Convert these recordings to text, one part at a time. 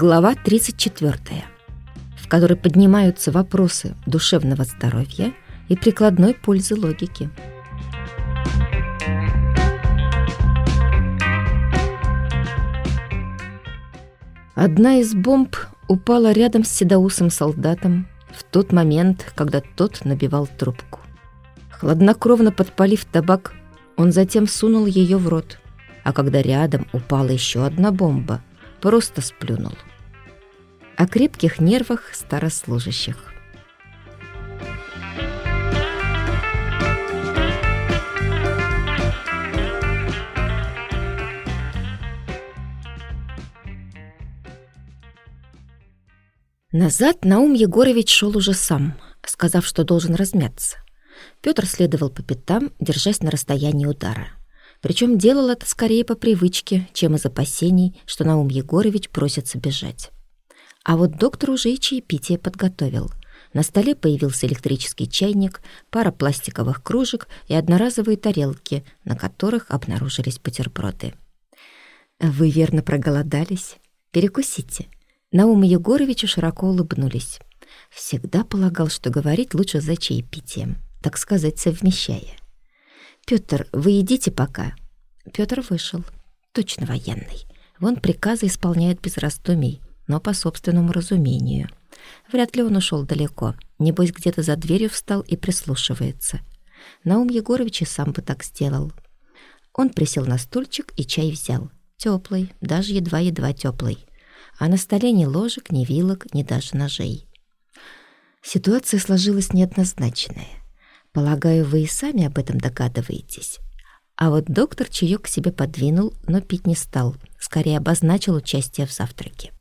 Глава 34, в которой поднимаются вопросы душевного здоровья и прикладной пользы логики. Одна из бомб упала рядом с седоусым солдатом в тот момент, когда тот набивал трубку. Хладнокровно подпалив табак, он затем сунул ее в рот, а когда рядом упала еще одна бомба – просто сплюнул. О крепких нервах старослужащих. Назад Наум Егорович шел уже сам, сказав, что должен размяться. Петр следовал по пятам, держась на расстоянии удара. Причем делал это скорее по привычке, чем из опасений, что Наум Егорович просится бежать. А вот доктор уже и чаепитие подготовил. На столе появился электрический чайник, пара пластиковых кружек и одноразовые тарелки, на которых обнаружились бутерброды. «Вы верно проголодались? Перекусите». Наум Егоровичу широко улыбнулись. Всегда полагал, что говорить лучше за чаепитием, так сказать, совмещая. «Пётр, вы идите пока». Пётр вышел. Точно военный. Вон приказы исполняет без раздумий, но по собственному разумению. Вряд ли он ушел далеко. Небось, где-то за дверью встал и прислушивается. Наум Егорович и сам бы так сделал. Он присел на стульчик и чай взял. Теплый, даже едва-едва теплый. А на столе ни ложек, ни вилок, ни даже ножей. Ситуация сложилась неоднозначная. Полагаю, вы и сами об этом догадываетесь. А вот доктор чаёк к себе подвинул, но пить не стал, скорее обозначил участие в завтраке.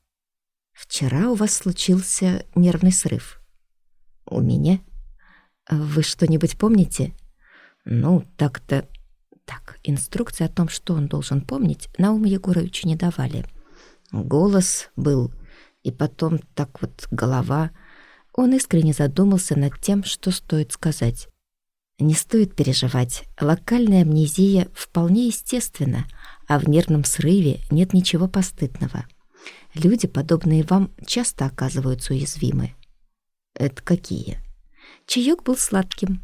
Вчера у вас случился нервный срыв. У меня? Вы что-нибудь помните? Ну, так-то... Так, инструкции о том, что он должен помнить, Науму Егоровичу не давали. Голос был, и потом так вот голова... Он искренне задумался над тем, что стоит сказать. Не стоит переживать. Локальная амнезия вполне естественна, а в нервном срыве нет ничего постыдного. Люди, подобные вам, часто оказываются уязвимы. Это какие? Чаек был сладким.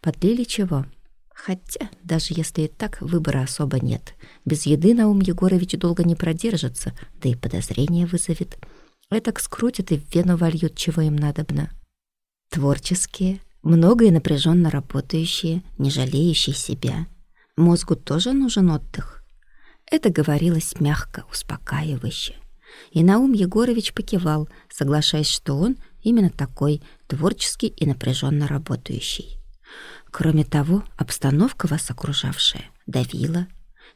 Подлили чего? Хотя, даже если и так, выбора особо нет. Без еды Наум Егорович долго не продержится, да и подозрение вызовет. Этак скрутят и в вену вольют, чего им надобно. Творческие, много и напряженно работающие, не жалеющие себя. Мозгу тоже нужен отдых. Это говорилось мягко, успокаивающе. И Наум Егорович покивал, соглашаясь, что он именно такой, творческий и напряженно работающий. Кроме того, обстановка вас окружавшая давила,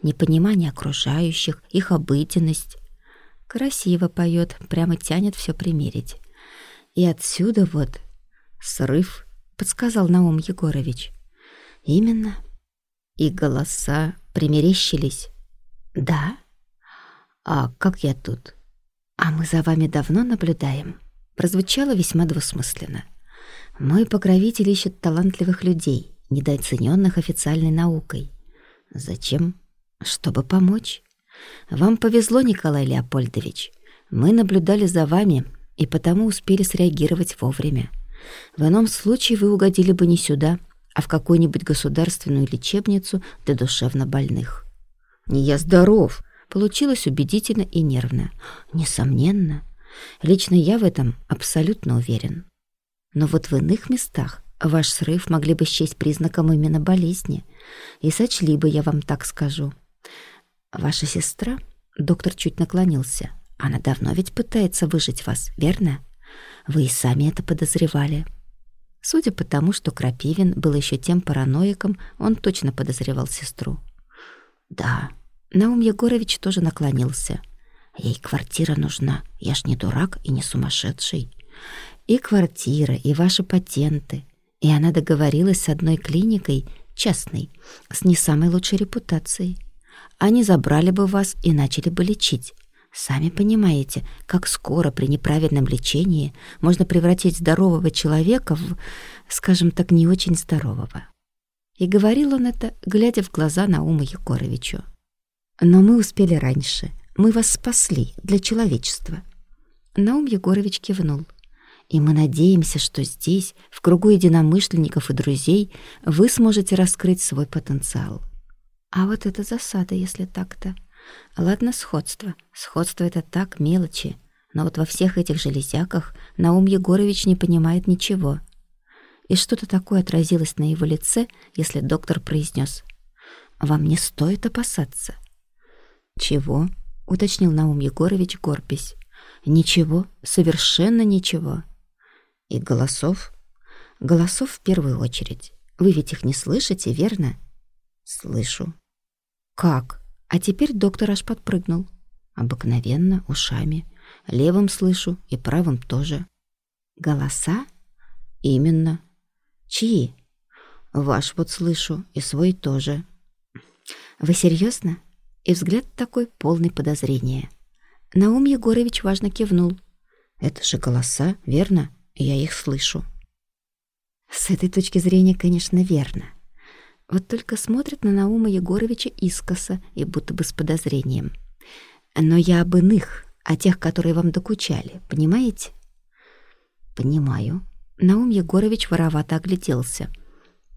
непонимание окружающих, их обыденность. Красиво поет, прямо тянет все примерить. И отсюда вот срыв подсказал Наум Егорович. Именно. И голоса примерещились. Да? А как я тут? А мы за вами давно наблюдаем. Прозвучало весьма двусмысленно. Мой покровитель ищет талантливых людей, недооцененных официальной наукой. Зачем? Чтобы помочь. Вам повезло, Николай Леопольдович. Мы наблюдали за вами и потому успели среагировать вовремя. В ином случае вы угодили бы не сюда, а в какую-нибудь государственную лечебницу для душевнобольных. «Не я здоров!» Получилось убедительно и нервно. Несомненно. Лично я в этом абсолютно уверен. Но вот в иных местах ваш срыв могли бы счесть признаком именно болезни. И сочли бы, я вам так скажу. Ваша сестра, доктор чуть наклонился, она давно ведь пытается выжить вас, верно? Вы и сами это подозревали. Судя по тому, что Крапивин был еще тем параноиком, он точно подозревал сестру. Да, Наум Егорович тоже наклонился. Ей квартира нужна. Я ж не дурак и не сумасшедший. И квартира, и ваши патенты. И она договорилась с одной клиникой, частной, с не самой лучшей репутацией. Они забрали бы вас и начали бы лечить. Сами понимаете, как скоро при неправильном лечении можно превратить здорового человека в, скажем так, не очень здорового. И говорил он это, глядя в глаза Науму Егоровичу. Но мы успели раньше. Мы вас спасли для человечества. Наум Егорович кивнул. И мы надеемся, что здесь, в кругу единомышленников и друзей, вы сможете раскрыть свой потенциал. А вот это засада, если так-то. Ладно, сходство. Сходство — это так, мелочи. Но вот во всех этих железяках Наум Егорович не понимает ничего. И что-то такое отразилось на его лице, если доктор произнес: «Вам не стоит опасаться». «Чего?» — уточнил Наум Егорович, горбясь. «Ничего, совершенно ничего». «И голосов?» «Голосов в первую очередь. Вы ведь их не слышите, верно?» «Слышу». «Как?» А теперь доктор аж подпрыгнул. Обыкновенно, ушами. Левым слышу и правым тоже. Голоса? Именно. Чьи? Ваш вот слышу и свой тоже. Вы серьезно? И взгляд такой полный подозрения. Наум Егорович важно кивнул. Это же голоса, верно? Я их слышу. С этой точки зрения, конечно, верно. Вот только смотрит на Наума Егоровича искоса и будто бы с подозрением. Но я об иных, о тех, которые вам докучали, понимаете? Понимаю. Наум Егорович воровато огляделся.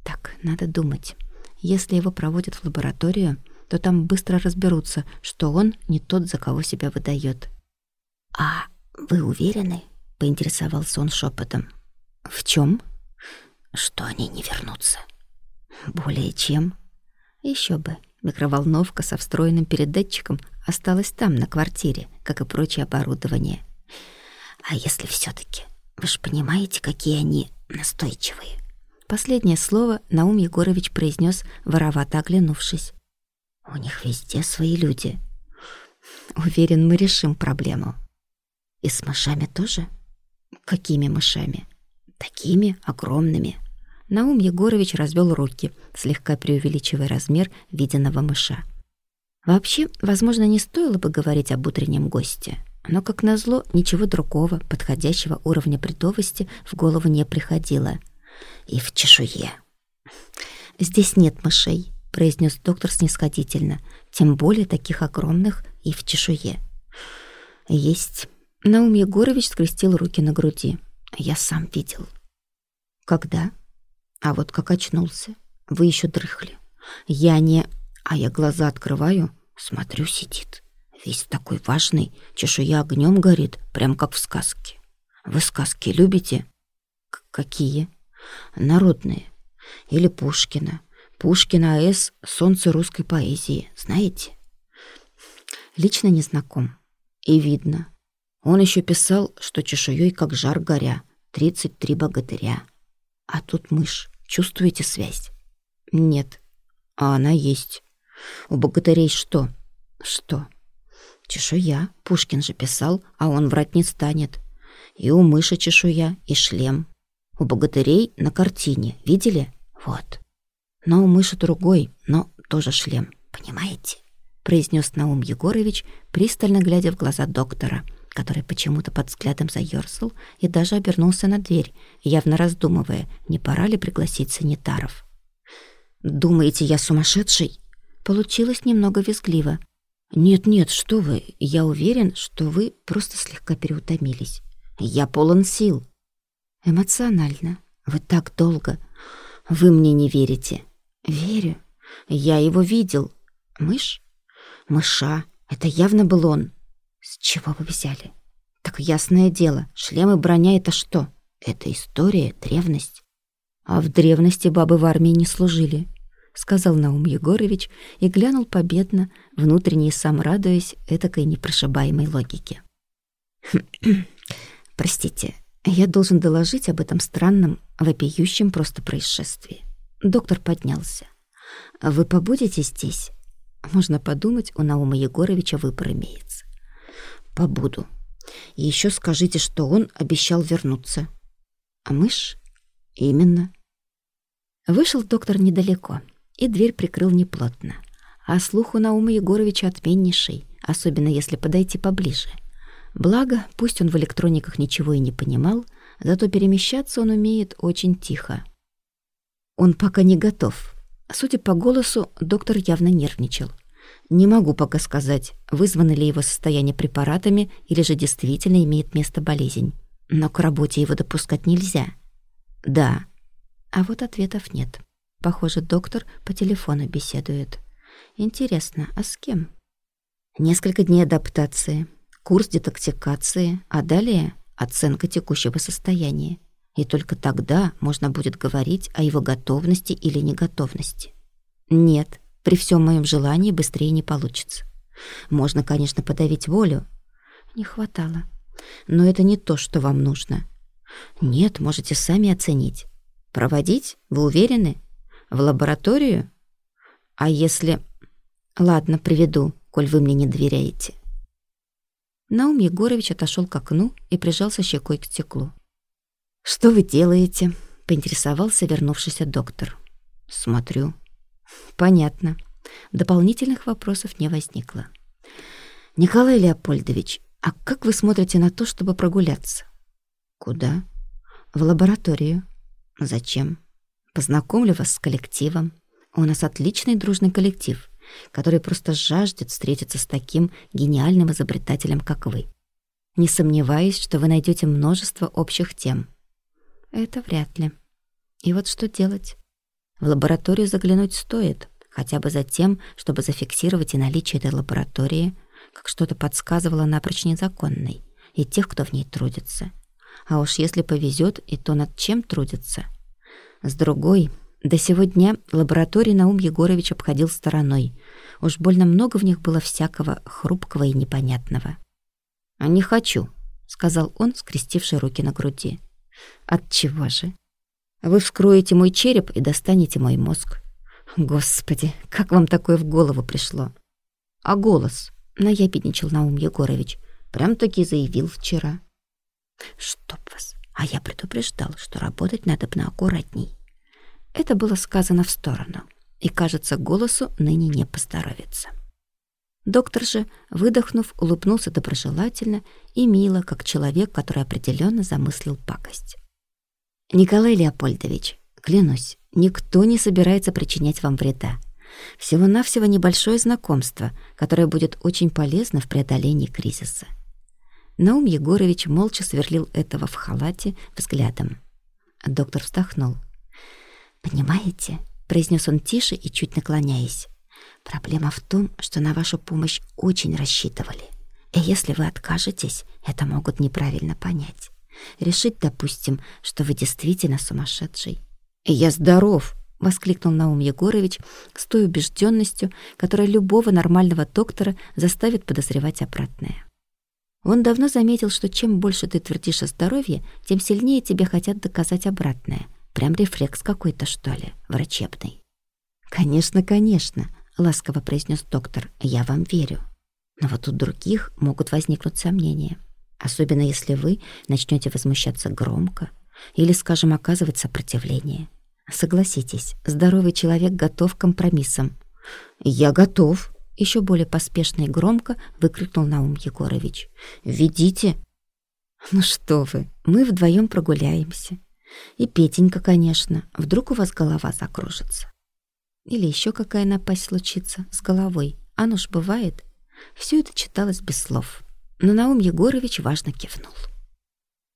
Так, надо думать. Если его проводят в лабораторию, то там быстро разберутся, что он не тот, за кого себя выдает. «А вы уверены?» — поинтересовался он шепотом. «В чем? «Что они не вернутся?» «Более чем?» Еще бы. Микроволновка со встроенным передатчиком осталась там, на квартире, как и прочее оборудование. «А если все таки Вы же понимаете, какие они настойчивые?» Последнее слово Наум Егорович произнес, воровато оглянувшись. У них везде свои люди. Уверен, мы решим проблему. И с мышами тоже? Какими мышами? Такими огромными. Наум Егорович развел руки, слегка преувеличивая размер виденного мыша. Вообще, возможно, не стоило бы говорить об утреннем госте, но, как назло, ничего другого, подходящего уровня бредовости в голову не приходило. И в чешуе. «Здесь нет мышей», произнес доктор снисходительно, тем более таких огромных и в чешуе. Есть. Наум Егорович скрестил руки на груди. Я сам видел. Когда? А вот как очнулся. Вы еще дрыхли. Я не... А я глаза открываю, смотрю, сидит. Весь такой важный, чешуя огнем горит, прям как в сказке. Вы сказки любите? К какие? Народные. Или Пушкина. Пушкина А.С. «Солнце русской поэзии». Знаете? Лично не знаком. И видно. Он еще писал, что чешуей как жар горя. Тридцать три богатыря. А тут мышь. Чувствуете связь? Нет. А она есть. У богатырей что? Что? Чешуя. Пушкин же писал, а он врать не станет. И у мыши чешуя, и шлем. У богатырей на картине. Видели? Вот. Но у мыши другой, но тоже шлем, понимаете? произнес Наум Егорович, пристально глядя в глаза доктора, который почему-то под взглядом заёрзал и даже обернулся на дверь, явно раздумывая, не пора ли пригласить санитаров. «Думаете, я сумасшедший?» Получилось немного визгливо. «Нет-нет, что вы, я уверен, что вы просто слегка переутомились. Я полон сил». «Эмоционально. Вы так долго. Вы мне не верите. Верю. Я его видел. Мышь? Мыша. Это явно был он. С чего вы взяли? Так ясное дело, шлем и броня — это что? Это история, древность. А в древности бабы в армии не служили, сказал Наум Егорович и глянул победно, внутренне сам радуясь этакой непрошибаемой логике. Простите, я должен доложить об этом странном, вопиющем просто происшествии. Доктор поднялся. «Вы побудете здесь?» Можно подумать, у Наума Егоровича выбор имеется. «Побуду. И еще скажите, что он обещал вернуться». «А мышь?» «Именно». Вышел доктор недалеко, и дверь прикрыл неплотно. А слух у Наума Егоровича отменнейший, особенно если подойти поближе. Благо, пусть он в электрониках ничего и не понимал, зато перемещаться он умеет очень тихо. Он пока не готов. Судя по голосу, доктор явно нервничал. Не могу пока сказать, вызвано ли его состояние препаратами или же действительно имеет место болезнь. Но к работе его допускать нельзя. Да. А вот ответов нет. Похоже, доктор по телефону беседует. Интересно, а с кем? Несколько дней адаптации, курс детоксикации, а далее оценка текущего состояния. И только тогда можно будет говорить о его готовности или неготовности. Нет, при всем моем желании быстрее не получится. Можно, конечно, подавить волю. Не хватало. Но это не то, что вам нужно. Нет, можете сами оценить. Проводить? Вы уверены? В лабораторию? А если... Ладно, приведу, коль вы мне не доверяете. Наум Егорович отошел к окну и прижался щекой к стеклу. «Что вы делаете?» — поинтересовался вернувшийся доктор. «Смотрю». «Понятно. Дополнительных вопросов не возникло». «Николай Леопольдович, а как вы смотрите на то, чтобы прогуляться?» «Куда?» «В лабораторию». «Зачем?» «Познакомлю вас с коллективом. У нас отличный дружный коллектив, который просто жаждет встретиться с таким гениальным изобретателем, как вы. Не сомневаюсь, что вы найдете множество общих тем». Это вряд ли. И вот что делать? В лабораторию заглянуть стоит, хотя бы за тем, чтобы зафиксировать и наличие этой лаборатории, как что-то подсказывало напрочь незаконной, и тех, кто в ней трудится. А уж если повезет, и то над чем трудится. С другой, до сего дня лаборатории Наум Егорович обходил стороной. Уж больно много в них было всякого хрупкого и непонятного. «А не хочу», — сказал он, скрестивший руки на груди. От чего же? Вы вскроете мой череп и достанете мой мозг. Господи, как вам такое в голову пришло? А голос? Наябедничал Наум Егорович. Прям-таки заявил вчера. Чтоб вас. А я предупреждал, что работать надо бы аккуратней. Это было сказано в сторону. И, кажется, голосу ныне не поздоровится. Доктор же, выдохнув, улыбнулся доброжелательно и мило, как человек, который определенно замыслил пакость. «Николай Леопольдович, клянусь, никто не собирается причинять вам вреда. Всего-навсего небольшое знакомство, которое будет очень полезно в преодолении кризиса». Наум Егорович молча сверлил этого в халате взглядом. Доктор вздохнул. «Понимаете?» — произнес он тише и чуть наклоняясь. Проблема в том, что на вашу помощь очень рассчитывали. И если вы откажетесь, это могут неправильно понять. Решить, допустим, что вы действительно сумасшедший. «И я здоров!» — воскликнул Наум Егорович с той убежденностью, которая любого нормального доктора заставит подозревать обратное. Он давно заметил, что чем больше ты твердишь о здоровье, тем сильнее тебе хотят доказать обратное. Прям рефлекс какой-то, что ли, врачебный. «Конечно, конечно», — ласково произнес доктор, — «я вам верю. Но вот у других могут возникнуть сомнения, особенно если вы начнете возмущаться громко или, скажем, оказывать сопротивление. Согласитесь, здоровый человек готов к компромиссам». «Я готов», — еще более поспешно и громко выкрикнул Наум Егорович. «Ведите». «Ну что вы, мы вдвоем прогуляемся. И Петенька, конечно, вдруг у вас голова закружится». Или еще какая напасть случится с головой. Оно ж бывает. Все это читалось без слов. Но Наум Егорович важно кивнул.